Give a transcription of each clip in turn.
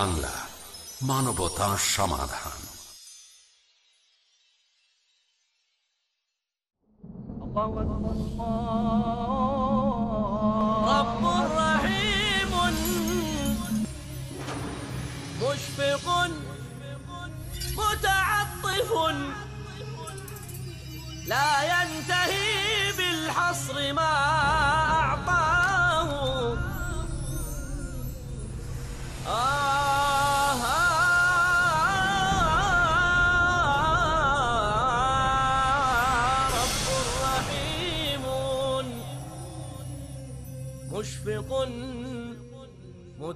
বাংলা মানবতা সমাধান رب رحيم مشفق متعطف لا ينتهي بالحصر ما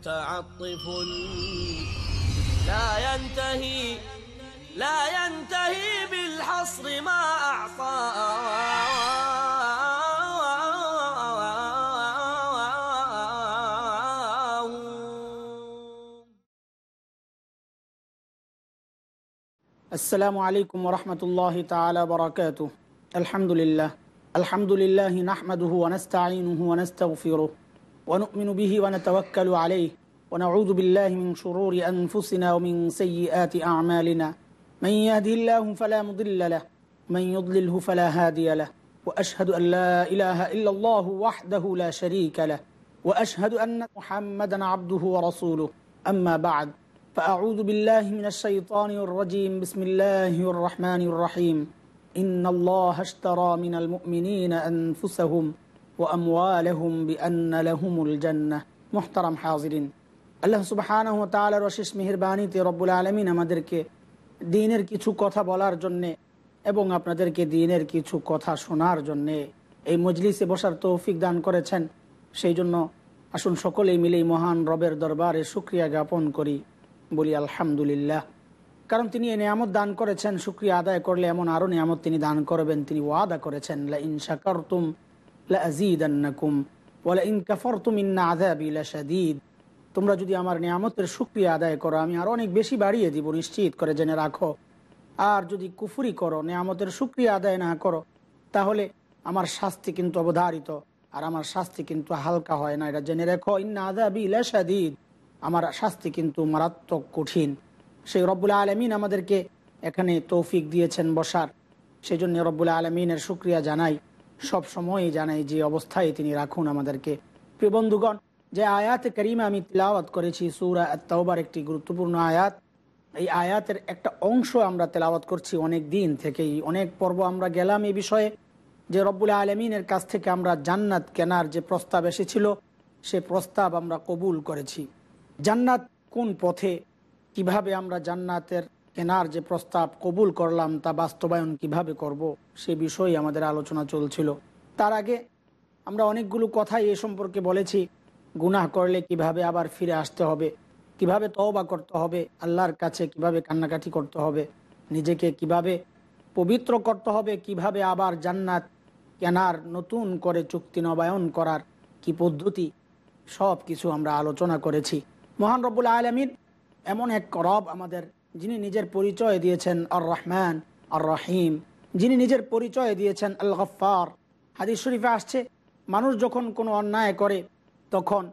متعطف. لا ينتهي لا ينتهي بالحصر ما أعطاه السلام عليكم ورحمة الله تعالى وبركاته. الحمد لله. الحمد لله نحمده ونستعينه ونستغفره. ونؤمن به ونتوكل عليه ونعوذ بالله من شرور أنفسنا ومن سيئات أعمالنا. من يهده الله فلا مضل له من يضلله فلا هادي له وأشهد أن لا إله إلا الله وحده لا شريك له وأشهد أن محمدا عبده ورسوله. أما بعد فأعوذ بالله من الشيطان الرجيم. بسم الله الرحمن الرحيم. إن الله اشترى من المؤمنين أنفسهم ও আমওয়ালহুম বিআন্নালাহুমুল হাজরিন। আল্লাহ সুবহানাহু ওয়া তাআলার অশেষ মেহেরবানীতে রব্বুল আমাদেরকে দিনের কিছু কথা বলার জন্যে এবং আপনাদেরকে দিনের কিছু কথা শোনার জন্যে এই মজলিসে বসার তৌফিক দান করেছেন। সেই জন্য আসুন সকলেই মিলেই মহান রবের দরবারে সুক্রিয়া জ্ঞাপন করি। বলি আলহামদুলিল্লাহ। কারণ তিনি এ নিয়ামত দান করেছেন সুক্রিয়া আদায় করলে এমন আরও নিয়ামত তিনি দান করবেন, তিনি ওয়াদা করেছেন, লা ইনশা লা আজিদান্নাকুম ওয়ালা ইন কাফারতুম ইন্না আযাবি লাশাদীদ। তোমরা যদি আমার নিয়ামতের সুক্রিয়া আদায় করো, আমি আর অনেক বেশি বাড়িয়ে দিব, নিশ্চিত করে জেনে রাখো। আর যদি কুফুরি করো, নিয়ামতের সুক্রিয়া আদায় না করো, তাহলে আমার শাস্তি কিন্তু অবধারিত, আর আমার শাস্তি কিন্তু হালকা হয় না। এটা জেনে রেখো, ইন্না আদাবি লাশাদীদ। আমার শাস্তি কিন্তু মারাত্মক কঠিন। সেই রব্বুল আলমিন আমাদেরকে এখানে তৌফিক দিয়েছেন বসার। সেই জন্য রব্বুল আলমিনের সুক্রিয়া জানাই। সব সময়ই জানাই যে অবস্থায় তিনি রাখুন আমাদেরকে। প্রিয় বন্ধুগণ, যে আয়াতে করিমে আমি তেলাওয়াত করেছি, সুরা তওবার একটি গুরুত্বপূর্ণ আয়াত। এই আয়াতের একটা অংশ আমরা তেলাওয়াত করছি অনেক দিন থেকেই। অনেক পর্ব আমরা গেলাম এই বিষয়ে যে রব্বুল আলমিনের কাছ থেকে আমরা জান্নাত কেনার যে প্রস্তাব এসেছিল, সে প্রস্তাব আমরা কবুল করেছি। জান্নাত কোন পথে, কীভাবে আমরা জান্নাতের কেনার যে প্রস্তাব কবুল করলাম তা বাস্তবায়ন কীভাবে করব সে বিষয়ে আমাদের আলোচনা চলছিল। তার আগে আমরা অনেকগুলো কথাই এ সম্পর্কে বলেছি। গুনাহ করলে কীভাবে আবার ফিরে আসতে হবে? কীভাবে তওবা করতে হবে? আল্লাহর কাছে কীভাবে কান্নাকাটি করতে হবে? নিজেকে কীভাবে পবিত্র করতে হবে? কীভাবে আবার জান্নাত কেনার নতুন করে চুক্তি নবায়ন করার কি পদ্ধতি? সব কিছু আমরা আলোচনা করেছি। মহান রব্বুল আলমিন এমন এক রব আমাদের যিনি নিজের পরিচয় দিয়েছেন আর রহমান আর রহিম যিনি নিজের পরিচয় দিয়েছেন আল গফার হাদিস শরীফে আসছে, মানুষ যখন কোনো অন্যায় করে, তখন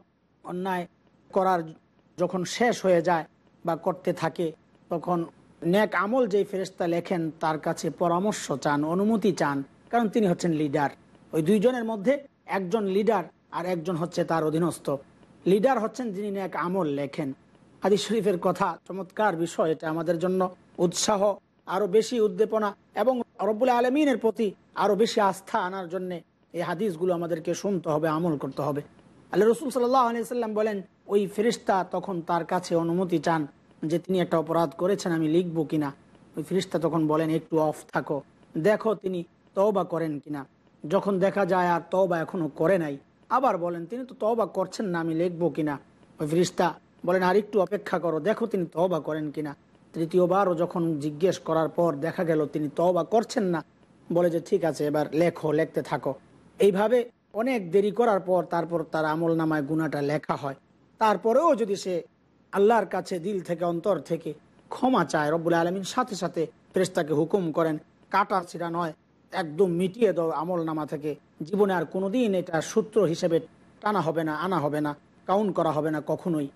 অন্যায় করার যখন শেষ হয়ে যায় বা করতে থাকে, তখন নেক আমল যেই ফেরেস্তা লেখেন, তার কাছে পরামর্শ চান, অনুমতি চান। কারণ তিনি হচ্ছেন লিডার। ওই দুইজনের মধ্যে একজন লিডার আর একজন হচ্ছে তার অধীনস্থ। লিডার হচ্ছেন যিনি নেক আমল লেখেন। হাদিস শরীফের কথা, চমৎকার বিষয় এটা আমাদের জন্য উৎসাহ, আরও বেশি উদ্দীপনা এবং রব্বুল আলমিনের প্রতি আরও বেশি আস্থা আনার জন্য এই হাদিসগুলো আমাদেরকে শুনতে হবে, আমল করতে হবে। আল্লাহ রসুল সাল্লাম বলেন, ওই ফেরিস্তা তখন তার কাছে অনুমতি চান যে তিনি একটা অপরাধ করেছেন, আমি লিখব কিনা? ওই ফেরিস্তা তখন বলেন, একটু অফ থাকো, দেখো তিনি তওবা করেন কিনা? যখন দেখা যায় আর তওবা এখনও করে নাই, আবার বলেন, তিনি তো তওবা করছেন না, আমি লিখব কিনা? ওই ফেরিস্তা বলেন, আর একটু অপেক্ষা করো, দেখো তিনি তওবা করেন কিনা। তৃতীয়বারও যখন জিজ্ঞেস করার পর দেখা গেল তিনি তওবা করছেন না, বলে যে, ঠিক আছে, এবার লেখো, লিখতে থাকো। এইভাবে অনেক দেরি করার পর তারপর তার আমল নামায় গুণাটা লেখা হয়। তারপরেও যদি সে আল্লাহর কাছে দিল থেকে, অন্তর থেকে ক্ষমা চায়, রব্বুল আলমিন সাথে সাথে ফেরেস্তাকে হুকুম করেন, কাটার ছিঁড়া নয়, একদম মিটিয়ে দাও আমল নামা থেকে। জীবনে আর কোনোদিন এটা সূত্র হিসেবে টানা হবে না, আনা হবে না, কাউন্ট করা হবে না কখনোই।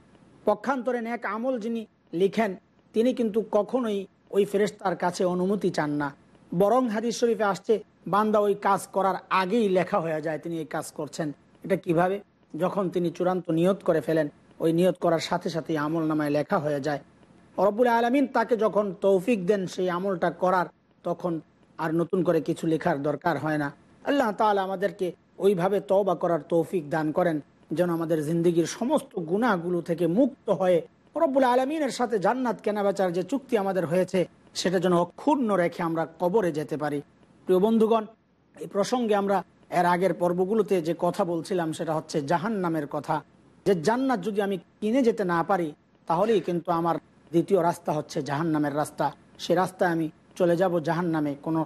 পক্ষান্তরে ন্যাক আমল যিনি লিখেন, তিনি কিন্তু কখনোই ওই ফেরেস্তার কাছে অনুমতি চান না। বরং হাদিস শরীফে আসছে, বান্দা ওই কাজ করার আগেই লেখা হয়ে যায় তিনি এই কাজ করছেন। এটা কীভাবে? যখন তিনি চূড়ান্ত নিয়ত করে ফেলেন, ওই নিয়ত করার সাথে সাথে আমল নামায় লেখা হয়ে যায়। রব্বুল আলমিন তাকে যখন তৌফিক দেন সেই আমলটা করার, তখন আর নতুন করে কিছু লেখার দরকার হয় না। আল্লাহ তাআলা আমাদেরকে ওইভাবে তওবা করার তৌফিক দান করেন। যেন আমাদের জিন্দগির সমস্ত গুণাগুলো থেকে মুক্ত হয়ে রব্বুল আলমিনের সাথে জান্নাত কেনাবেচার যে চুক্তি আমাদের হয়েছে, সেটা যেন অক্ষুণ্ণ রেখে আমরা কবরে যেতে পারি। প্রিয় বন্ধুগণ, এই প্রসঙ্গে আমরা এর আগের পর্বগুলোতে যে কথা বলছিলাম, সেটা হচ্ছে জাহান নামের কথা। যে জান্নাত যদি আমি কিনে যেতে না পারি, তাহলেই কিন্তু আমার দ্বিতীয় রাস্তা হচ্ছে জাহান নামের রাস্তা। সে রাস্তায় আমি চলে যাব জাহান নামে কোনো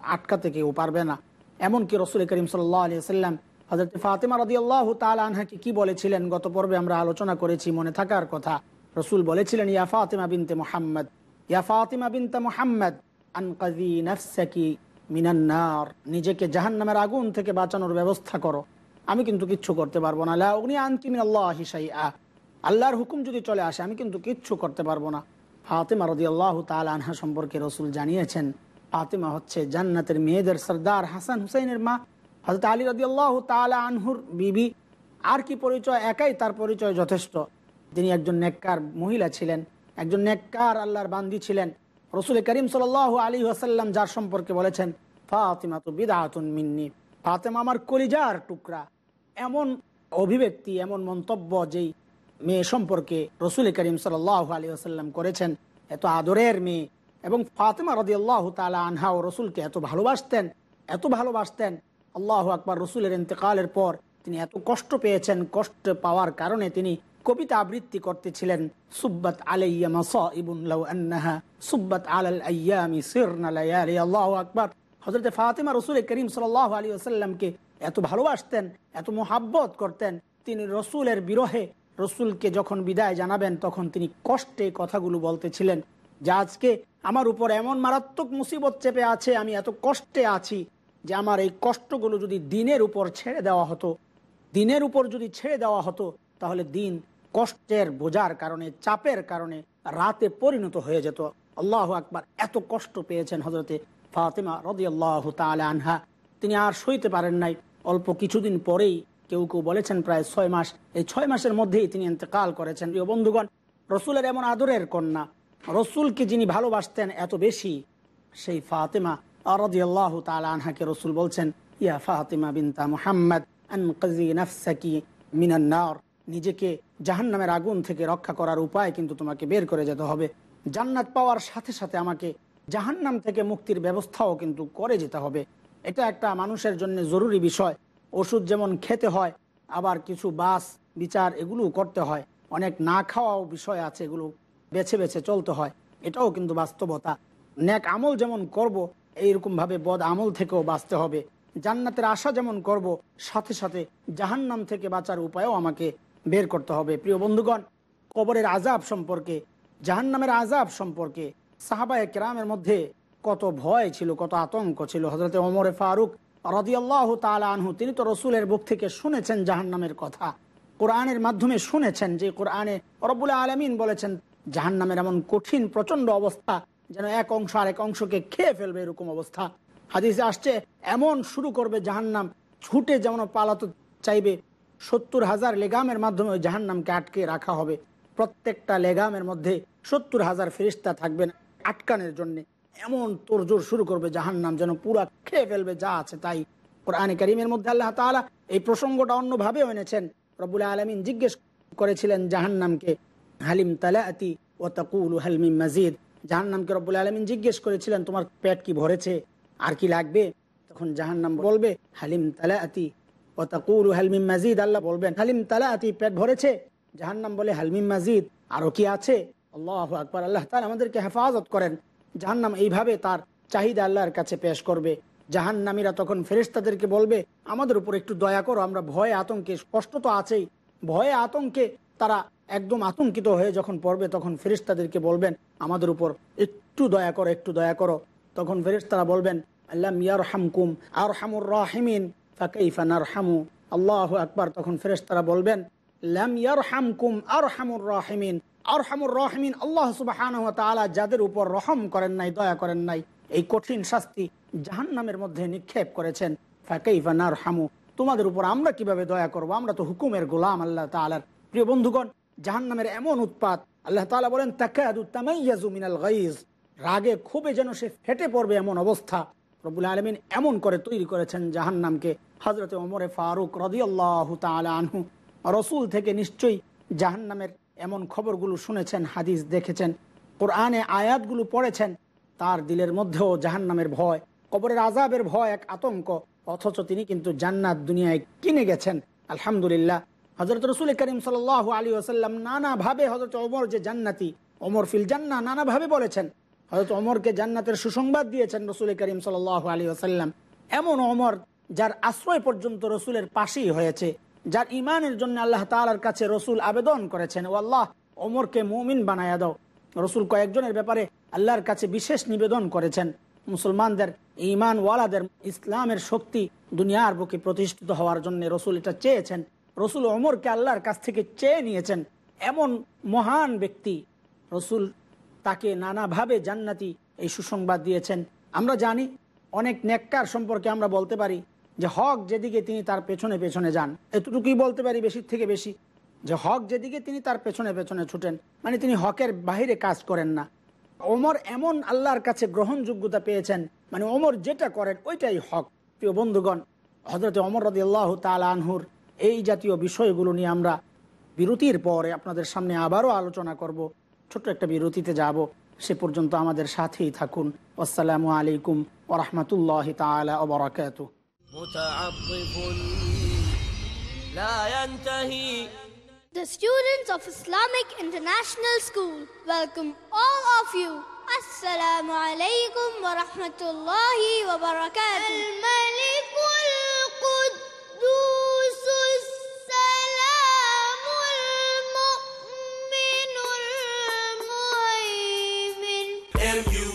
আটকাতে কেউ পারবে না। এমনকি রসুল করিম সাল্লাহ আলিয়া সাল্লাম হজরত ফাতেমা রদি আল্লাহ তাল আনহাকে কি বলেছিলেন? গত পর্বে আমরা আলোচনা করেছি, মনে থাকার কথা। রসুল বলেছিলেন, ইয়া ফাতেমা বিনতে মোহাম্মদ, ইয়া ফাতেমা বিনতে মোহাম্মদ আনকাজি নফসাকি মিনান্নার নিজেকে জাহান্নামের আগুন থেকে বাঁচানোর ব্যবস্থা করো। আমি কিন্তু কিচ্ছু করতে পারব না। অগ্নি আনতি মিন আল্লাহ হিসাই আ আল্লাহর হুকুম যদি চলে আসে, আমি কিন্তু কিচ্ছু করতে পারব না। ফাতেমা রদি আল্লাহ তাল আনহা সম্পর্কে রসুল জানিয়েছেন, ফাতেমা হচ্ছে জান্নাতের মেয়েদের সর্দার হাসান হুসাইনের মা হজরত আলী রদি আল্লাহ তালা আনহুর বিবি, আর কি পরিচয়? একাই তার পরিচয় যথেষ্ট। তিনি একজন নেককার মহিলা ছিলেন, একজন নেককার আল্লাহর বান্দি ছিলেন। রসুল করিম সাল আলী আসাল্লাম যার সম্পর্কে বলেছেন ফাতিমা তো বিদাতুন মিন্নি। ফাতেমা আমার কলিজার টুকরা। এমন অভিব্যক্তি, এমন মন্তব্য যেই মেয়ে সম্পর্কে রসুল করিম সাল আলী আসাল্লাম করেছেন, এত আদরের মেয়ে। এবং ফাতেমা রদি আল্লাহ তালা আনহা ও রসুলকে এত ভালোবাসতেন এত ভালোবাসতেন আল্লাহ আকবর রসুলের ইন্তেকালের পর তিনি এত কষ্ট পেয়েছেন, কষ্ট পাওয়ার কারণে তিনি কবিতা আবৃত্তি করতেছিলেন। সুব্বত আলাইয়া সুব্বাত আল্লাহু আকবার। হযরত ফাতিমা রাসূল করিম সাল্লাল্লাহু আলাইহি ওয়াসাল্লামকে এত ভালোবাসতেন, এত মোহাব্বত করতেন। তিনি রসুলের বিরহে রসুলকে যখন বিদায় জানাবেন, তখন তিনি কষ্টে কথাগুলো বলতেছিলেন, যা আজকে আমার উপর এমন মারাত্মক মুসিবত চেপে আছে, আমি এত কষ্টে আছি যে আমার এই কষ্টগুলো যদি দিনের উপর ছেড়ে দেওয়া হতো, দিনের উপর যদি ছেড়ে দেওয়া হতো, তাহলে দিন কষ্টের বোঝার কারণে, চাপের কারণে রাতে পরিণত হয়ে যেত। আল্লাহ আকবার, এত কষ্ট পেয়েছেন হজরতে ফাতেমা রদি আল্লাহ আনহা। তিনি আর সইতে পারেন নাই। অল্প কিছুদিন পরেই কেউ কেউ বলেছেন প্রায় ছয় মাস। এই ছয় মাসের মধ্যেই তিনি ইন্তেকাল করেছেন। প্রিয় বন্ধুগণ, রসুলের এমন আদরের কন্যা, রসুলকে যিনি ভালোবাসতেন এত বেশি, সেই ফাতেমা রদি আল্লাহ আনহাকে রসুল বলছেন, ইয়া ফাতেমা বিনতা মুহাম্মদ আনকাজি নাফসাকি মিনান্নার নিজেকে জাহান্নামের আগুন থেকে রক্ষা করার উপায় কিন্তু তোমাকে বের করে যেতে হবে। জান্নাত পাওয়ার সাথে সাথে আমাকে জাহান্নাম থেকে মুক্তির ব্যবস্থাও কিন্তু করে যেতে হবে। এটা একটা মানুষের জন্য জরুরি বিষয়। ওষুধ যেমন খেতে হয়, আবার কিছু বাস, বিচার এগুলো করতে হয়। অনেক না খাওয়াও বিষয় আছে, এগুলো বেছে বেছে চলতে হয়। এটাও কিন্তু বাস্তবতা। ন্যাক আমল যেমন করব এইরকমভাবে বদ আমল থেকেও বাঁচতে হবে। জান্নাতের আশা যেমন করব, সাথে সাথে জাহান্নাম থেকে বাঁচার উপায়ও আমাকে বের করতে হবে। প্রিয় বন্ধুগণ, কবরের আজাব সম্পর্কে, জাহান্নামের আজাব সম্পর্কে সাহাবায় কেরামের মধ্যে কত ভয় ছিল, কত আতঙ্ক ছিল। হজরতে ওমরে ফারুক রদিয়াল্লাহ তালা আনহু, তিনি তো রসুলের বুক থেকে শুনেছেন জাহান্নামের কথা। কোরআনের মাধ্যমে শুনেছেন যে কোরআনে রব্বুল আলমিন বলেছেন, জাহান্নামের এমন কঠিন প্রচণ্ড অবস্থা যেন এক অংশ আর এক অংশকে খেয়ে ফেলবে এরকম অবস্থা। হাদিসে আসছে, এমন শুরু করবে জাহান্নাম, ছুটে যেমন পালাতে চাইবে, সত্তর হাজার লেগামের মাধ্যমে ওই জাহান্নামকে আটকে রাখা হবে। প্রত্যেকটা লেগামের মধ্যে সত্তর হাজার ফেরিস্তা থাকবেন আটকানের জন্য। এমন তোরজোর শুরু করবে জাহান্নাম, যেন পুরা খেয়ে ফেলবে যা আছে তাই। কোরআনে করিমের মধ্যে আল্লাহ তালা এই প্রসঙ্গটা অন্যভাবে এনেছেন। রবুল আলমিন জিজ্ঞেস করেছিলেন জাহান্নামকে, হালিম তালাতি ও তকুল হালমিম মাজিদ? জাহান্নামকে রব্বুল আলমিন জিজ্ঞেস করেছিলেন, তোমার পেট কি ভরেছে? আর কি লাগবে? তখন জাহান্নাম বলবে, হালিম তালাতি ও তকুল হালমিম মাজিদ। আল্লাহ বলবেন, হালিম তালা আতি পেট ভরেছে? জাহান্নাম বলে হালমিম মাজিদ, আরও কি আছে? আল্লাহ আকবর, আল্লাহ তালা আমাদেরকে হেফাজত করেন। জাহান্নাম এইভাবে তার চাহিদা আল্লাহর কাছে পেশ করবে। জাহান্নামীরা তখন ফেরেস্তাদেরকে বলবে, আমাদের উপর একটু দয়া করো, আমরা ভয়ে আতঙ্কে, কষ্ট তো আছেই। ভয়ে আতঙ্কে তারা একদম আতঙ্কিত হয়ে যখন পড়বে, তখন ফেরিস্তাদেরকে বলবেন, আমাদের উপর একটু দয়া করো, একটু দয়া করো। তখন ফেরিস্তারা বলবেন, আল্লাহ মিয়ার হামকুম আর হামুর রাহিমিন ফাকাইফানার হামু আল্লাহ আকবার। তখন ফেরেস্তারা বলবেন, লাম ইয়ারহামকুম আরহামুর রাহিমিন। আরহামুর রাহিমিন আল্লাহ যাদের উপর রহম করেন নাই, দয়া করেন নাই, এই কঠিন শাস্তি মধ্যে নিক্ষেপ করেছেন। নারহামু, তোমাদের উপর আমরা কীভাবে দয়া করব? আমরা তো হুকুমের গোলাম আল্লাহ প্রিয় বন্ধুগণ জাহান্নামের এমন উৎপাত। আল্লাহ তালা বলেন, তাকাদু গাইজ। রাগে খুবই যেন সে ফেটে পড়বে এমন অবস্থা। রবুল আলমিন এমন করে তৈরি করেছেন জাহান্নামকে। হজরত ওমরে ফারুক রদিয়াল্লাহ আনহু, রসুল থেকে নিশ্চয়ই জাহান্নামের এমন খবরগুলো শুনেছেন, হাদিস দেখেছেন, কোরআনে আয়াতগুলো পড়েছেন। তার দিলের মধ্যেও জাহান্নামের ভয়, কবরের আজাবের ভয় এক আতঙ্ক। অথচ তিনি কিন্তু জান্নাত দুনিয়ায় কিনে গেছেন। আলহামদুলিল্লাহ হজরত রসুল করিম সাল আলী আসাল্লাম নানাভাবে হজরত অমর যে জান্নাতি, ওমর ফিল জান্না নানাভাবে বলেছেন। হজরত অমরকে জান্নাতের সুসংবাদ দিয়েছেন রসুল করিম সাল আলী আসাল্লাম এমন অমর যার আশ্রয় পর্যন্ত রসুলের পাশেই হয়েছে, যার ইমানের জন্য আল্লাহ তালার কাছে রসুল আবেদন করেছেন, ও আল্লাহ অমরকে মুমিন বানায়া দাও। রসুল কয়েকজনের ব্যাপারে আল্লাহর কাছে বিশেষ নিবেদন করেছেন। মুসলমানদের ইমান ওয়ালাদের ইসলামের শক্তি দুনিয়ার বুকে প্রতিষ্ঠিত হওয়ার জন্য রসুল এটা চেয়েছেন। রসুল অমরকে আল্লাহর কাছ থেকে চেয়ে নিয়েছেন। এমন মহান ব্যক্তি রসুল তাকে নানাভাবে জান্নাতি এই সুসংবাদ দিয়েছেন। আমরা জানি, অনেক নেককার সম্পর্কে আমরা বলতে পারি যে হক যেদিকে তিনি তার পেছনে পেছনে যান, এতটুকুই বলতে পারি বেশি থেকে বেশি, যে হক যেদিকে তিনি তার পেছনে পেছনে ছুটেন মানে তিনি হকের বাহিরে কাজ করেন না। ওমর এমন আল্লাহর কাছে গ্রহণযোগ্যতা পেয়েছেন মানে ওমর যেটা করেন ওইটাই হক। প্রিয় বন্ধুগণ হজরত অমর রদি আল্লাহ আনহুর এই জাতীয় বিষয়গুলো নিয়ে আমরা বিরতির পরে আপনাদের সামনে আবারও আলোচনা করব ছোট্ট একটা বিরতিতে যাব সে পর্যন্ত আমাদের সাথেই থাকুন আসসালামু আলাইকুম ওরহমতুল্লাহ তালাকাত The students of Islamic International School welcome all of you. Assalamu alaikum wa rahmatullahi wa barakatuh.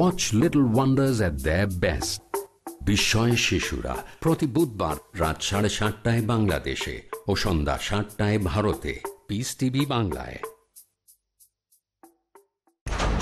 Watch Little Wonders at their best বিস্ময় শিশুরা প্রতি বুধবার রাত সাড়ে সাতটায় বাংলাদেশে ও সন্ধ্যা সাতটায় ভারতে। পিস টিভি বাংলায়।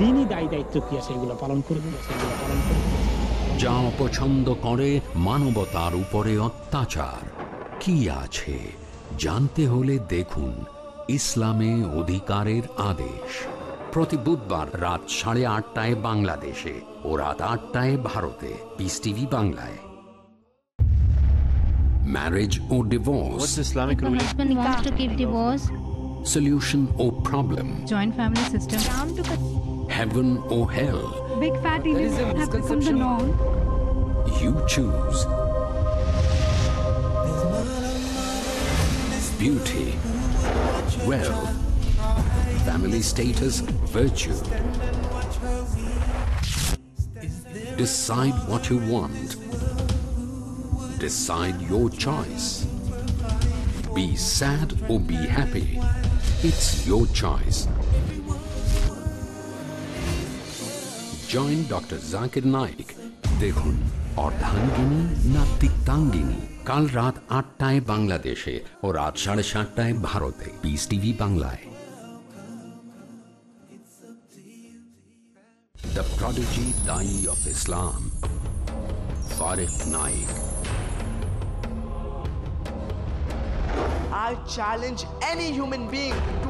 দিনই দায় দায়িত্ব কি আছে এগুলো পালন করব? সেগুলো পালন করব। যা অপছন্দ করে মানবতার উপরে অত্যাচার। কি আছে? জানতে হলে দেখুন ইসলামে অধিকারের আদেশ। প্রতি বুধবার রাত সাড়ে আটটায় বাংলাদেশে ও রাত আটটায় ভারতে। পিস টিভি বাংলায়। ম্যারেজ ও divorce What's Islamic The ruling? husband wants to keep divorce, solution O problem joint family system. Down to heaven or hell Big fat Indians have become the norm. You choose. Beauty, wealth, family status, virtue. Decide what you want. Decide your choice. Be sad or be happy. It's your choice. Join doctor Zakir Naik দেখুন অর্ধাঙ্গিনী না তিক্তাঙ্গিনী কাল রাত আটটায় বাংলাদেশে ও রাত সাড়ে সাতটায় ভারতে পিস টিভি বাংলায় The prodigy Dai of Islam. Farif Naik. I challenge any human being to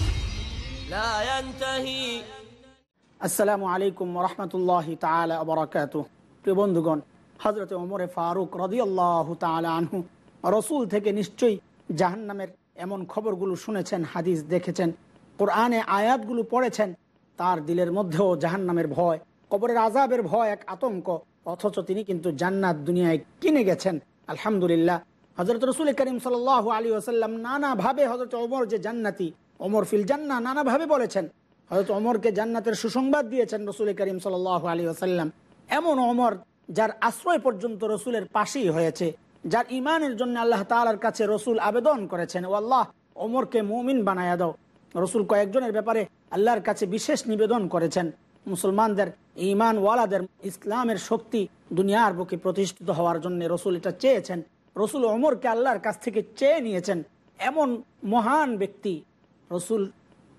আসসালামু আলাইকুম রহমতুল্লাহ তালা আবরাকাত প্রিয় বন্ধুগণ হজরত ওমরে ফারুক রদিয়াল্লাহ তালা আনহু রসুল থেকে নিশ্চয়ই জাহান্নামের এমন খবরগুলো শুনেছেন, হাদিস দেখেছেন, কোরআনে আয়াতগুলো পড়েছেন। তার দিলের মধ্যেও জাহান্নামের ভয়, কবরের আজাবের ভয় এক আতঙ্ক, অথচ তিনি কিন্তু জান্নাত দুনিয়ায় কিনে গেছেন। আলহামদুলিল্লাহ। হজরত রসুল করিম সাল আলী ওসাল্লাম নানাভাবে হজরত ওমর যে জান্নাতি ওমর ফিল জান্না নানাভাবে বলেছেন। হয়তো অমরকে জান্নাতের সুসংবাদ দিয়েছেন রসুল করিম সাল আলী আসাল্লাম এমন অমর যার আশ্রয় পর্যন্ত রসুলের পাশেই হয়েছে, যার ইমানের জন্য আল্লাহ তালার কাছে রসুল আবেদন করেছেন। ও আল্লাহ ওমরকে মুমিন বানায়া দাও। রসুল কয়েকজনের ব্যাপারে আল্লাহর কাছে বিশেষ নিবেদন করেছেন। মুসলমানদের ইমান ওয়ালাদের ইসলামের শক্তি দুনিয়ার বুকে প্রতিষ্ঠিত হওয়ার জন্য রসুল এটা চেয়েছেন। রসুল অমরকে আল্লাহর কাছ থেকে চেয়ে নিয়েছেন। এমন মহান ব্যক্তি রসুল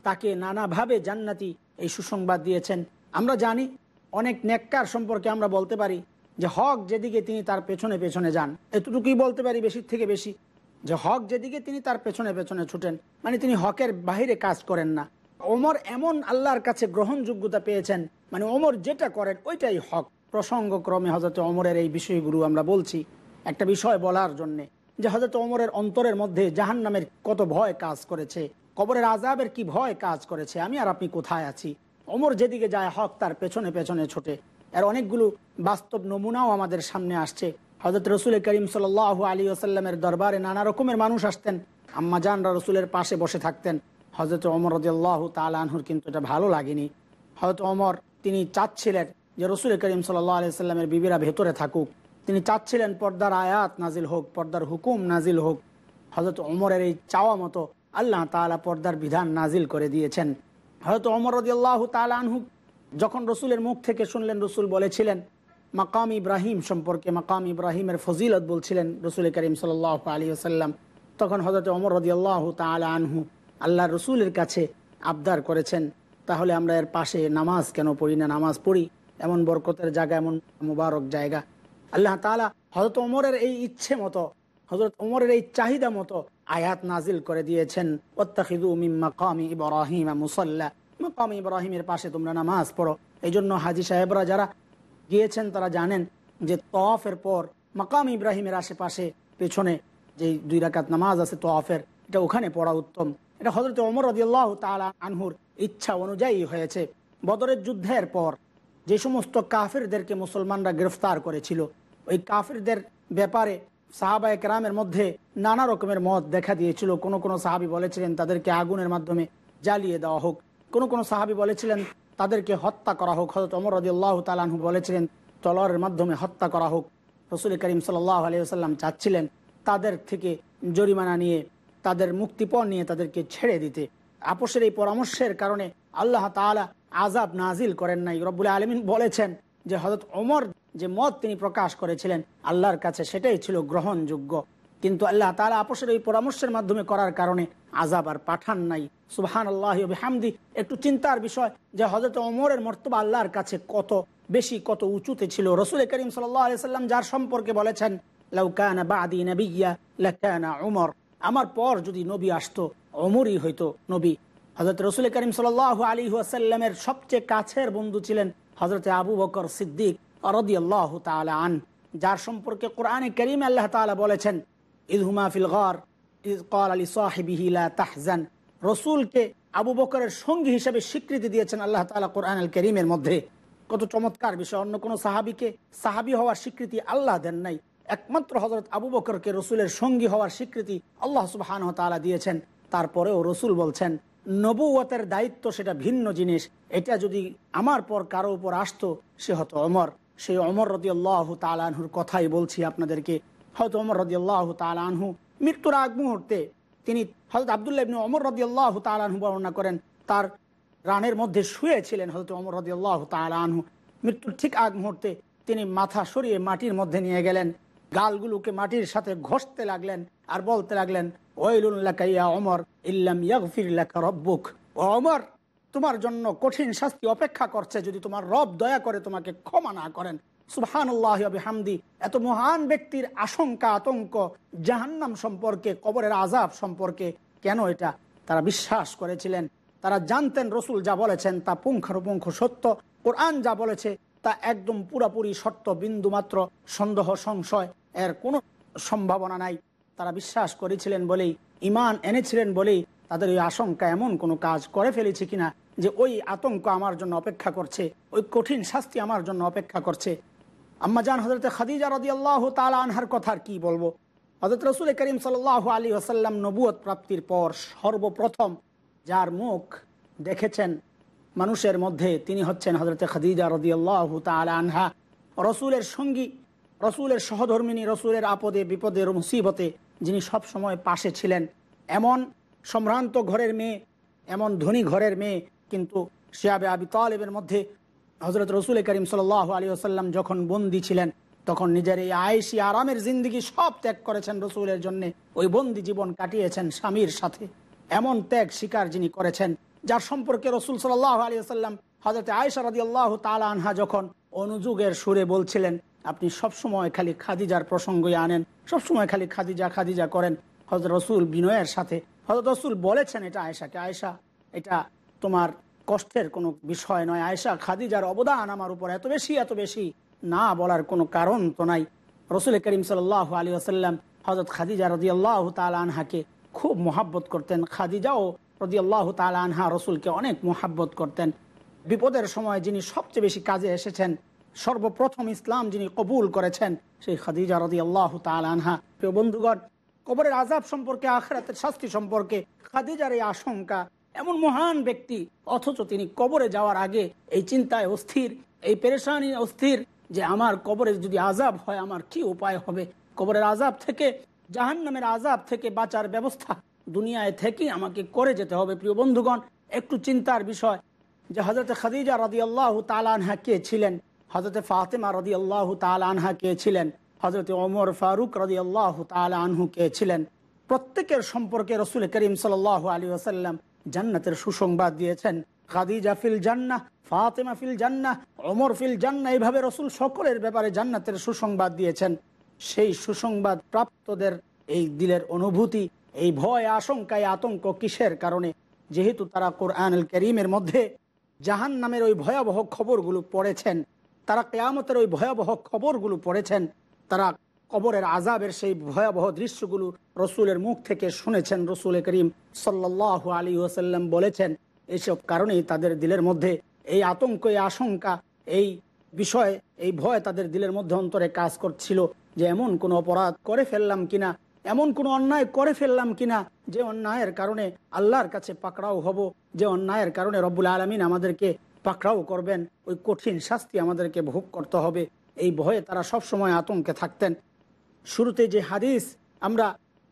তাকে নানাভাবে জান্নাতি এই সুসংবাদ দিয়েছেন। আমরা জানি, অনেক নেককার সম্পর্কে আমরা বলতে পারি যে হক যেদিকে তিনি তার পেছনে পেছনে যান। এতটুকুই বলতে পারি বেশির থেকে বেশি যে হক যেদিকে তিনি তার পেছনে পেছনে ছুটেন মানে তিনি হকের বাহিরে কাজ করেন না। ওমর এমন আল্লাহর কাছে গ্রহণযোগ্যতা পেয়েছেন মানে ওমর যেটা করেন ওইটাই হক। প্রসঙ্গক্রমে হজরত ওমরের এই বিষয়গুলো আমরা বলছি একটা বিষয় বলার জন্যে যে হজরত ওমরের অন্তরের মধ্যে জাহান নামের কত ভয় কাজ করেছে। কবরের আজাবের কি ভয় কাজ করেছে? আমি আর আপনি কোথায় আছি? অমর যেদিকে যায়, হক তার পেছনে পেছনে ছোটে। এর অনেকগুলো বাস্তব নমুনাও আমাদের সামনে আসছে। হজরত রসুল করিম সাল আলী আসাল্লামের দরবারে নানা রকমের মানুষ আসতেন। আম্মা জানরা রসুলের পাশে বসে থাকতেন। হজরত ওমর রদিয়াল্লাহ তালাহুর কিন্তু এটা ভালো লাগেনি। হজরত অমর তিনি চাচ্ছিলেন যে রসুল করিম সাল্লাহ আলি সাল্লামের বিবিরা ভেতরে থাকুক। তিনি চাচ্ছিলেন পর্দার আয়াত নাজিল হোক, পর্দার হুকুম নাজিল হোক। হজরত অমরের এই চাওয়া মতো আল্লাহ তালা পর্দার বিধান নাজিল করে দিয়েছেন। হয়তো অমর রদিয়াল্লাহ তালানহু যখন রসুলের মুখ থেকে শুনলেন, রসুল বলেছিলেন, মাকাম ইব্রাহিম সম্পর্কে মাকাম ইব্রাহিমের ফজিলত বলছিলেন রসুল করিম সাল আলী আসাল্লাম তখন হজরত অমর রদিয়াল্লাহ তালা আনহু আল্লাহ রসুলের কাছে আবদার করেছেন, তাহলে আমরা এর পাশে নামাজ কেন পড়ি না? নামাজ পড়ি। এমন বরকতের জায়গা, এমন মুবারক জায়গা। আল্লাহ তালা হজরত অমরের এই ইচ্ছে মতো হজরত ওমরের এই চাহিদা মতো আয়াত নাজিল করে দিয়েছেন ইব্রাহিমের পাশে তোমরা নামাজ পড়ো। এই জন্য হাজি সাহেবরা যারা গিয়েছেন, তারা জানেন যে তফের পর মাকাম ইব্রাহিমের আশেপাশে পেছনে যে দুই রাকাত নামাজ আছে তফের এটা ওখানে পড়া উত্তম। এটা হজরত ওমর রদিয়াল্লাহ তালা আনহুর ইচ্ছা অনুযায়ী হয়েছে। বদরের যুদ্ধের পর যে সমস্ত কাফিরদেরকে মুসলমানরা গ্রেফতার করেছিল, ওই কাফিরদের ব্যাপারে সাহাবা একরামের মধ্যে নানা রকমের মত দেখা দিয়েছিল। কোনো কোনো সাহাবি বলেছিলেন, তাদেরকে আগুনের মাধ্যমে জ্বালিয়ে দেওয়া হোক। কোনো কোনো সাহাবি বলেছিলেন, তাদেরকে হত্যা করা হোক। হজরত অমর রদি আল্লাহ তালাহু বলেছিলেন, তলোয়ারের মাধ্যমে হত্যা করা হোক। রসুল করিম সাল্লাহ আলিয়াল্লাম চাচ্ছিলেন, তাদের থেকে জরিমানা নিয়ে, তাদের মুক্তিপণ নিয়ে তাদেরকে ছেড়ে দিতে। আপোষের এই পরামর্শের কারণে আল্লাহ তালা আজাব নাজিল করেন নাই। রব্বুল আলমিন বলেছেন যে হজরত ওমর যে মত তিনি প্রকাশ করেছিলেন, আল্লাহর কাছে সেটাই ছিল গ্রহণযোগ্য। কিন্তু আল্লাহ তালা আপোষের এই পরামর্শের মাধ্যমে করার কারণে আজাব আর পাঠান নাই। সুবাহান আল্লাহ হামদি একটু চিন্তার বিষয় যে হজরত ওমরের মর্তবা আল্লাহর কাছে কত বেশি, কত উঁচুতে ছিল। রসুল করিম সাল্লাম যার সম্পর্কে বলেছেন উমর। আমার পর যদি নবী আসতো অমরই হইতো নবী। হজরত রসুল করিম সাল আলী আসাল্লামের সবচেয়ে কাছের বন্ধু ছিলেন হজরত আবু বকর সিদ্দিক। আন, যার সম্পর্কে কোরআনে করিম আল্লাহ তালা বলেছেন, ইদহুমা ফিল গর কল আলী সাহেবিহিলা তাহজান। রসুলকে আবু বকরের সঙ্গী হিসেবে স্বীকৃতি দিয়েছেন আল্লাহ তালা কোরআন আল করিমের মধ্যে। কত চমৎকার বিষয়, অন্য কোনো সাহাবিকে সাহাবি হওয়ার স্বীকৃতি আল্লাহ দেন নাই। একমাত্র হজরত আবু বকরকে রসুলের সঙ্গী হওয়ার স্বীকৃতি আল্লাহ সুবাহান তালা দিয়েছেন। তারপরেও রসুল বলছেন নবুয়তের দায়িত্ব সেটা ভিন্ন জিনিস। এটা যদি আমার পর কারও উপর আসতো, সে হতো অমর সেই অমর রদি আল্লাহ তালানহুর কথাই বলছি আপনাদেরকে। হয়তো অমর রদি আল্লাহ তালানহু মৃত্যুর আগ মুহূর্তে তিনি হজরত আবদুল্লাহ ইবনে অমর রদি আল্লাহ তালানহু বর্ণনা করেন, তার রানের মধ্যে শুয়েছিলেন হজরত অমর রদি আল্লাহ তালানহু মৃত্যুর ঠিক আগ মুহূর্তে তিনি মাথা সরিয়ে মাটির মধ্যে নিয়ে গেলেন, গালগুলোকে মাটির সাথে ঘষতে লাগলেন আর বলতে লাগলেন ওয়াইলুল্লাকা ইয়া অমর ইল্লাম ইয়াগফির লাকা রব্বুক। ও অমর তোমার জন্য কঠিন শাস্তি অপেক্ষা করছে যদি তোমার রব দয়া করে তোমাকে ক্ষমা না করেন। সুবহানুল্লাহ হামদি এত মহান ব্যক্তির আশঙ্কা, আতঙ্ক জাহান্নাম সম্পর্কে, কবরের আজাব সম্পর্কে কেন এটা? তারা বিশ্বাস করেছিলেন। তারা জানতেন রসুল যা বলেছেন, তা পুঙ্খানুপুঙ্খ সত্য। কোরআন যা বলেছে, তা একদম পুরাপুরি সত্য, বিন্দু মাত্র সন্দেহ, সংশয়। এর কোনো সম্ভাবনা নাই। তারা বিশ্বাস করেছিলেন বলেই ইমান এনেছিলেন বলেই তাদের ওই আশঙ্কা এমন কোনো কাজ করে ফেলেছে কিনা যে ওই আতঙ্ক আমার জন্য অপেক্ষা করছে, ওই কঠিন শাস্তি আমার জন্য অপেক্ষা করছে। আম্মা জান হজরত খাদিজা রদি আল্লাহ তালা আনহার কথার কি বলব? হজরত রসুল করিম সাল আলী আসাল্লাম নবুয়ত প্রাপ্তির পর সর্বপ্রথম যার মুখ দেখেছেন মানুষের মধ্যে তিনি হচ্ছেন হজরত খাদিজা রদি আল্লাহ তালা আনহা। রসুলের সঙ্গী, রসুলের সহধর্মিনী, রসুলের আপদে বিপদের মুসিবতে যিনি সব সময় পাশে ছিলেন। এমন সম্ভ্রান্ত ঘরের মেয়ে, এমন ধনী ঘরের মেয়ে কিন্তু শিয়াবে আবি তালেবের মধ্যে হজরত রসুল করিম সাল আলী আসাল্লাম যখন বন্দি ছিলেন, তখন নিজের এই আয়েসি আরামের জিন্দিগি সব ত্যাগ করেছেন রসুলের জন্য। ওই বন্দি জীবন কাটিয়েছেন স্বামীর সাথে। এমন ত্যাগ শিকার যিনি করেছেন, যার সম্পর্কে রসুল সাল্লাহ আলী আসাল্লাম হজরত আয়েশা রাদি আল্লাহ তালা আনহা যখন অনুযুগের সুরে বলছিলেন, আপনি সবসময় খালি খাদিজার প্রসঙ্গই আনেন, সবসময় খালি খাদিজা খাদিজা করেন। হজরত রসুল বিনয়ের সাথে হজরত রসুল বলেছেন এটা আয়েশাকে, আয়েশা, এটা তোমার কষ্টের কোনো বিষয় নয়। আয়েশা, খাদিজার অবদান আমার উপর এত বেশি এত বেশি না বলার কোনো কারণ তো নাই। রসুল করিম সাল আলী আসাল্লাম হজরত খাদিজা রদি আল্লাহ আনহাকে খুব মোহাব্বত করতেন। খাদিজাও রদি আল্লাহ আনহা রসুলকে অনেক মোহাব্বত করতেন। বিপদের সময় যিনি সবচেয়ে বেশি কাজে এসেছেন, সর্বপ্রথম ইসলাম যিনি কবুল করেছেন, সেই খাদিজা রদি আল্লাহ আনহা। প্রিয় বন্ধুগণ, কবরের আজাব সম্পর্কে, আখরাতের শাস্তি সম্পর্কে খাদিজার এই আশঙ্কা এমন মহান ব্যক্তি, অথচ তিনি কবরে যাওয়ার আগে এই চিন্তায় অস্থির, এই পেরেশানি অস্থির যে আমার কবরে যদি আজাব হয়, আমার কি উপায় হবে? কবরের আজাব থেকে জাহান নামের আজাব থেকে বাঁচার ব্যবস্থা দুনিয়ায় থেকে আমাকে করে যেতে হবে, প্রিয় বন্ধুগণ। একটু চিন্তার বিষয়, যে হজরত খাদিজা রদি আল্লাহ তালানহা কে ছিলেন? হজরত ফাতেমা রদি আল্লাহ তালানহা কে ছিলেন? হজরত ওমর ফারুক রদি আল্লাহ তালহু কে ছিলেন? প্রত্যেকের সম্পর্কে রসুল করিম সাল আলী আসাল্লাম জান্নাতের সুসংবাদ দিয়েছেন। খাদিজা ফিল জান্না ফাতেমা ফিল জান্না অমর ফিল জান্না এইভাবে রসুল সকলের ব্যাপারে জান্নাতের সুসংবাদ দিয়েছেন। সেই সুসংবাদ প্রাপ্তদের এই দিলের অনুভূতি, এই ভয় আশঙ্কায় আতঙ্ক কিসের কারণে? যেহেতু তারা কোরআন করিমের মধ্যে জাহান নামের ওই ভয়াবহ খবরগুলো পড়েছেন, তারা কেয়ামতের ওই ভয়াবহ খবরগুলো পড়েছেন, তারা কবরের আজাবের সেই ভয়াবহ দৃশ্যগুলো রসুলের মুখ থেকে শুনেছেন রসুল করিম সাল্লাহ আলী ওসাল্লাম বলেছেন। এইসব কারণেই তাদের দিলের মধ্যে এই আতঙ্ক, এই আশঙ্কা, এই বিষয়, এই ভয় তাদের দিলের মধ্যে অন্তরে কাজ করছিল যে এমন কোনো অপরাধ করে ফেললাম কিনা, এমন কোনো অন্যায় করে ফেললাম কিনা, যে অন্যায়ের কারণে আল্লাহর কাছে পাকড়াও হব, যে অন্যায়ের কারণে রব্বুল আলমিন আমাদেরকে পাকড়াও করবেন, ওই কঠিন শাস্তি আমাদেরকে ভোগ করতে হবে। এই ভয়ে তারা সব সময় আতঙ্কে থাকতেন। শুরুতে যে হাদিস আমরা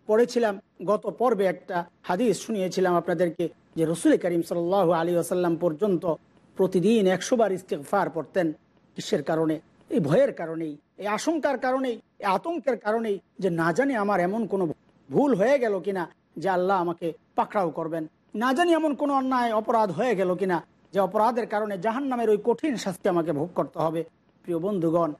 পড়েছিলাম, গত পর্বে একটা হাদিস শুনিয়েছিলাম আপনাদেরকে যে রসুল করিম সাল আলী আসাল্লাম পর্যন্ত প্রতিদিন একশো বার ইস্তেকফার পড়তেন। কিসের কারণে? এই ভয়ের কারণেই, এই আশঙ্কার কারণেই, এই আতঙ্কের কারণেই যে না জানি আমার এমন কোনো ভুল হয়ে গেল কিনা যে আল্লাহ আমাকে পাকড়াও করবেন। না জানি এমন কোনো অন্যায়, অপরাধ হয়ে গেল কিনা যে অপরাধের কারণে জাহান নামের ওই কঠিন শাস্তি আমাকে ভোগ করতে হবে। প্রিয় বন্ধুগণ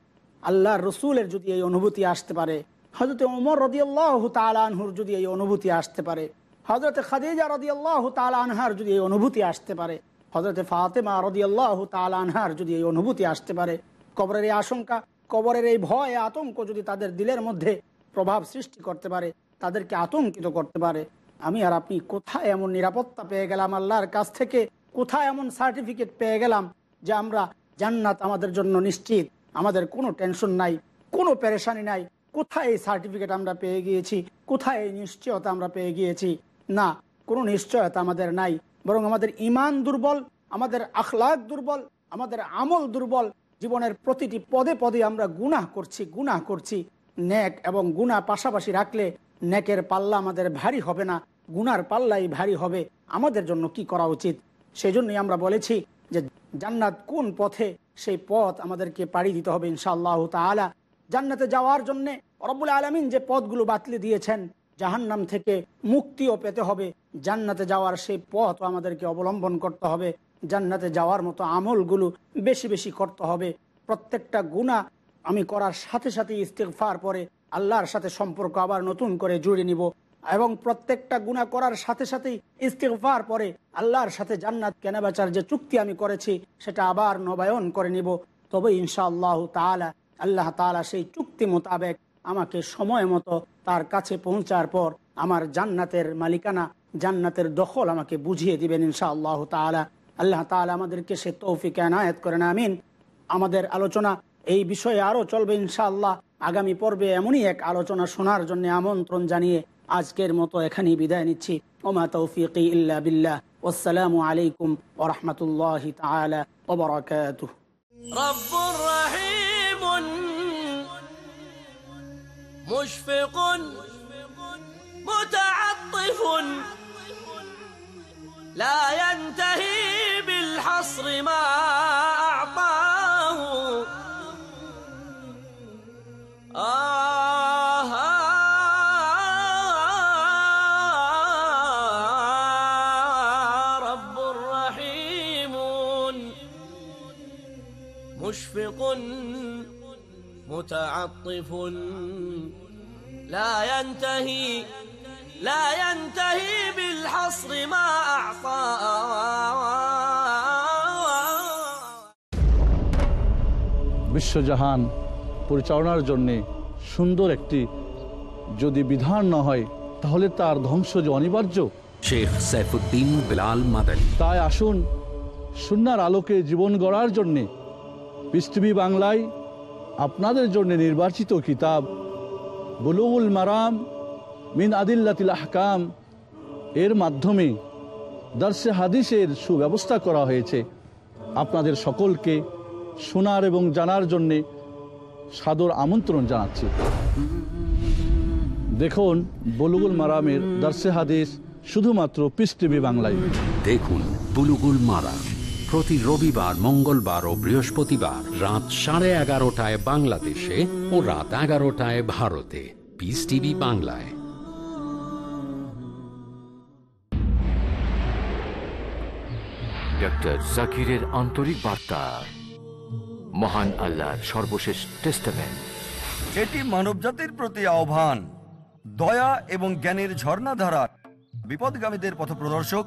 আল্লাহ রসুলের যদি এই অনুভূতি আসতে পারে হজরত ওমর রদি রদিয়াল্লাহ তালানহুর যদি এই অনুভূতি আসতে পারে হজরত খাদিজা রদিয়াল্লাহ তালানহার যদি এই অনুভূতি আসতে পারে হজরত ফাতেমা রদিয়াল্লাহ তালানহার যদি এই অনুভূতি আসতে পারে, কবরের এই আশঙ্কা, কবরের এই ভয়, আতঙ্ক যদি তাদের দিলের মধ্যে প্রভাব সৃষ্টি করতে পারে, তাদেরকে আতঙ্কিত করতে পারে, আমি আর আপনি কোথায় এমন নিরাপত্তা পেয়ে গেলাম আল্লাহর কাছ থেকে? কোথায় এমন সার্টিফিকেট পেয়ে গেলাম যে আমরা জান্নাত আমাদের জন্য নিশ্চিত? আমাদের কোনো টেনশন নাই, কোনো পেরেশানি নাই। কোথায় এই সার্টিফিকেট আমরা পেয়ে গিয়েছি? কোথায় এই নিশ্চয়তা আমরা পেয়ে গিয়েছি? না, কোনো নিশ্চয়তা আমাদের নাই। বরং আমাদের ইমান দুর্বল, আমাদের আখলাক দুর্বল, আমাদের আমল দুর্বল। জীবনের প্রতিটি পদে পদে আমরা গুনাহ করছি গুনাহ করছি। ন্যাক এবং গুনাহ পাশাপাশি রাখলে ন্যাকের পাল্লা আমাদের ভারী হবে না, গুনার পাল্লাই ভারী হবে। আমাদের জন্য কি করা উচিত? সেই জন্যই আমরা বলেছি যে জান্নাত কোন পথে সেই পথ আমাদেরকে পাড়ি দিতে হবে ইনশাআল্লাহ তাআলা। জান্নাতে যাওয়ার জন্য রব্বুল আলমিন যে পথগুলো বাতলে দিয়েছেন, জাহান্নাম থেকে মুক্তিও পেতে হবে। জান্নাতে যাওয়ার সেই পথ আমাদেরকে অবলম্বন করতে হবে। জান্নাতে যাওয়ার মতো আমলগুলো বেশি বেশি করতে হবে। প্রত্যেকটা গুণা আমি করার সাথে সাথে ইস্তেকফার পরে আল্লাহর সাথে সম্পর্ক আবার নতুন করে জুড়ে নিব। এবং প্রত্যেকটা গুণা করার সাথে সাথেই ইস্তেকফার পরে আল্লাহর সাথে জান্নাত কেনাবেচার যে চুক্তি আমি করেছি, সেটা আবার নবায়ন করে নিব। তবে ইনশাআল্লাহ তাআলা, আল্লাহ তাআলা সেই চুক্তি মোতাবেক আমাকে সময় মতো তার কাছে পৌঁছার পর আমার জান্নাতের মালিকানা, জান্নাতের দখল আমাকে বুঝিয়ে দিবেন ইনশাআল্লাহ তাআলা। আল্লাহ তাআলা আমাদেরকে সে তৌফিক এনায়েত করেন, আমিন। আমাদের আলোচনা এই বিষয়ে আরও চলবে ইনশাআল্লাহ। আগামী পর্বে এমনই এক আলোচনা শোনার জন্য আমন্ত্রণ জানিয়ে আজকের মতো এখানেই বিদায় নিচ্ছি ওমা তৌফিক ইল্লা বিল্লাহ আসসালামু আলাইকুম ওরহমতুল্লাহ তাআলা ওবরাকাতুহ رب رحيم مشفق متعطف لا ينتهي بالحصر ما أعطاه آه متعطف لا ينتهي لا ينتهي بالحصر ما أعطى বিশ্বজাহান পরিচালনার জন্যে সুন্দর একটি যদি বিধান না হয় তাহলে তার ধ্বংস যে অনিবার্য শেখ সাইফুদ্দিন বিলাল মাদানী তাই আসুন সুনার আলোকে জীবন গড়ার জন্যে পৃথিবী বাংলায় আপনাদের জন্য নির্বাচিত কিতাব, বুলুগুল মারাম মিন আদিল্লাতিল আহকাম, এর মাধ্যমে দার্সে হাদিসের সুব্যবস্থা করা হয়েছে। আপনাদের সকলকে শোনার এবং জানার জন্যে সাদর আমন্ত্রণ জানাচ্ছি। দেখুন, বলুগুল মারামের দার্সে হাদিস শুধুমাত্র পিস টিভি বাংলায়। দেখুন, বুলুগুল মারা প্রতি রবিবার মঙ্গলবার ও বৃহস্পতিবার রাত সাড়ে এগারোটায় বাংলাদেশে ও রাত এগারোটায় ভারতে। পিস টিভি বাংলায়। ডক্টর জাকিরের আন্তরিক বার্তা। মহান আল্লাহর সর্বশেষ টেস্টামেন্ট এটি মানবজাতির প্রতি আহ্বান। দয়া এবং জ্ঞানের ঝর্ণাধারা। বিপদগামীদের পথপ্রদর্শক